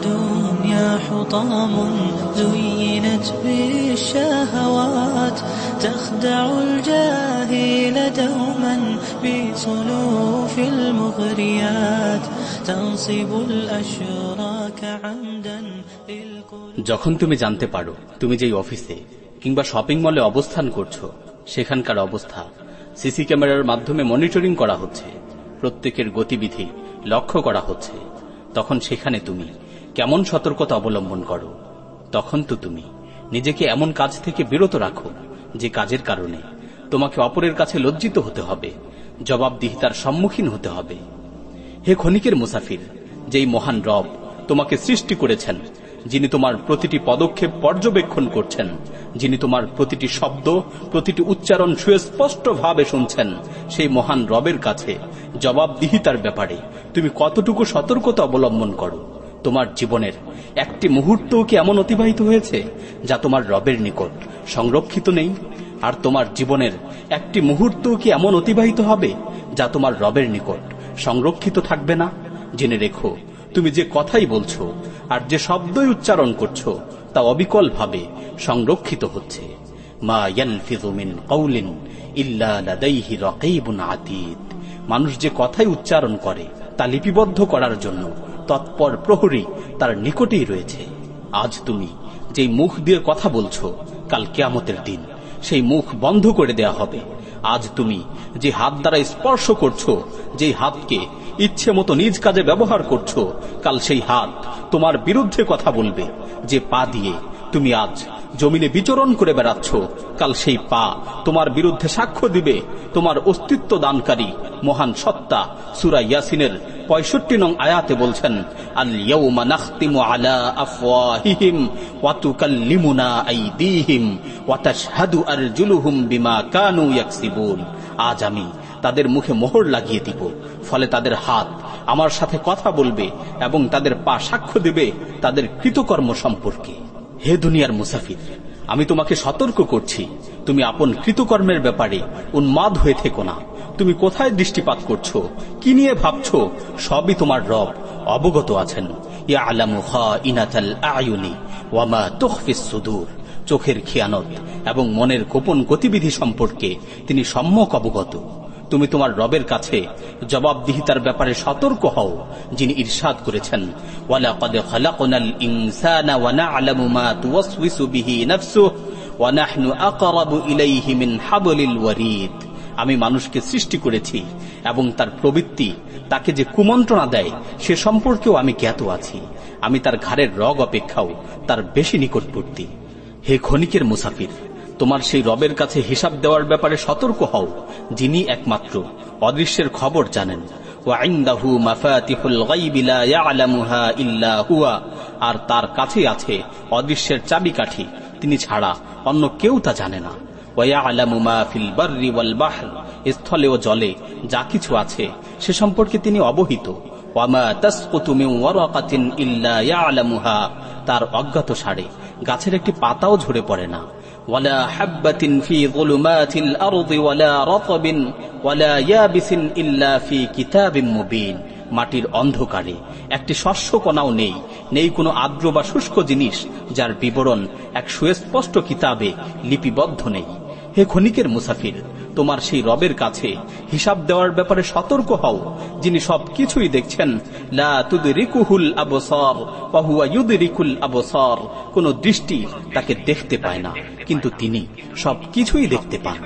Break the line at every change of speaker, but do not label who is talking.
الدنيا حطام زينت بالشهوات تخدع الجاهل دوما بصنوف المغريات تنصب الأشراك عمدا للقلوب
যখন তুমি জানতে পারো তুমি যেই অফিসে কিংবা শপিং মলে অবস্থান করছো সেখানকার অবস্থা সিসি ক্যামেরার মাধ্যমে মনিটরিং করা হচ্ছে প্রত্যেকের গতিবিধি লক্ষ্য করা হচ্ছে তখন সেখানে তুমি কেমন সতর্কতা অবলম্বন করো, তখন তো তুমি নিজেকে এমন কাজ থেকে বিরত রাখো যে কাজের কারণে তোমাকে অপরের কাছে লজ্জিত হতে হবে, জবাবদিহিতার সম্মুখীন হতে হবে। হে ক্ষণিকের মুসাফির, যেই মহান রব তোমাকে সৃষ্টি করেছেন, যিনি তোমার প্রতিটি পদক্ষেপ পর্যবেক্ষণ করছেন, যিনি তোমার প্রতিটি শব্দ, প্রতিটি উচ্চারণ সুস্পষ্টভাবে শুনছেন, সেই মহান রবের কাছে জবাবদিহিতার ব্যাপারে তুমি কতটুকু সতর্কতা অবলম্বন করো তোমার জীবনের। একটি মুহূর্তও কি এমন অতিবাহিত হয়েছে যা তোমার রবের নিকট সংরক্ষিত নেই? আর তোমার জীবনের একটি মুহূর্তও কি এমন অতিবাহিত হবে যা তোমার রবের নিকট সংরক্ষিত থাকবে না? জেনে রেখো, তুমি যে কথাই বলছো আর যে শব্দই উচ্চারণ করছ তা অবিকল ভাবে সংরক্ষিত হচ্ছে। মা আতীদ মানুষ যে কথাই উচ্চারণ করে তা লিপিবদ্ধ করার জন্য তৎপর প্রহরী তার নিকটেই রয়েছে। আজ তুমি যেই মুখ দিয়ে কথা বলছো, কাল কেয়ামতের দিন সেই মুখ বন্ধ করে দেয়া হবে। আজ তুমি যে হাত দ্বারা স্পর্শ করছ যে হাতকে ইচ্ছে মতো নিজ কাজে ব্যবহার করছ, কাল সেই হাত তোমার বিরুদ্ধে কথা বলবে, যে পা দিয়ে তুমি আজ জমিনে বিচরণ করে বেড়াচ্ছ। কাল সেই পা তোমার বিরুদ্ধে সাক্ষ্য দিবে। তোমার অস্তিত্ব দানকারী মহান সত্তা সুরা ইয়াসিনের পঁয়ষট্টি নং আয়াতে বলছেন আজ আমি তাদের মুখে মোহর লাগিয়ে দিব, ফলে তাদের হাত আমার সাথে কথা বলবে এবং তাদের পা সাক্ষ্য দেবে তাদের কৃতকর্ম সম্পর্কে। হে দুনিয়ার মুসাফির, আমি তোমাকে সতর্ক করছি। তুমি আপন কৃতকর্মের ব্যাপারে উন্মাদ হয়ে থেকো না। তুমি কোথায় দৃষ্টিপাত করছ? কি নিয়ে ভাবছ? সবই তোমার রব অবগত আছেন। আয়ুনি ওয়ামা সুদূর। চোখের খেয়ানত এবং মনের গোপন গতিবিধি সম্পর্কে তিনি সম্যক অবগত। তুমি তোমার রবের কাছে জবাবদিহিতার ব্যাপারে সতর্ক হও, যিনি ইরশাদ করেছেন। আমি মানুষকে সৃষ্টি করেছি এবং তার প্রবৃত্তি তাকে যে কুমন্ত্রণা দেয়, সে সম্পর্কেও আমি জ্ঞাত আছি। আমি তার ঘাড়ের রগ অপেক্ষাও তার বেশি নিকটবর্তী। হে ক্ষণিকের মুসাফির তোমার সেই রবের কাছে হিসাব দেওয়ার ব্যাপারে সতর্ক হও, যিনি একমাত্র। অদৃশ্যের খবর জানেন। আর তার কাছে আছে অদৃশ্যের চাবিকাঠি। তিনি ছাড়া অন্য কেউ তা জানে না। স্থলে ও জলে যা কিছু আছে, সে সম্পর্কে তিনি অবহিত। তার অজ্ঞাত সারে গাছের একটি পাতাও ঝরে পড়ে না। ولا حبة في ظلمات الأرض ولا رطب ولا يابس إلا في كتاب مبين মাটির অন্ধকারে একটি শস্য কণাও নেই নেই কোনো আর্দ্র বা শুষ্ক জিনিস যার বিবরণ এক সুস্পষ্ট কিতাবে লিপিবদ্ধ নেই হে ক্ষণিকের মুসাফির তোমার সেই রবের কাছে। হিসাব দেওয়ার ব্যাপারে সতর্ক হও, যিনি সবকিছুই দেখছেন। কোন দৃষ্টি তাকে দেখতে পায় না, কিন্তু তিনি সবকিছুই দেখতে পান।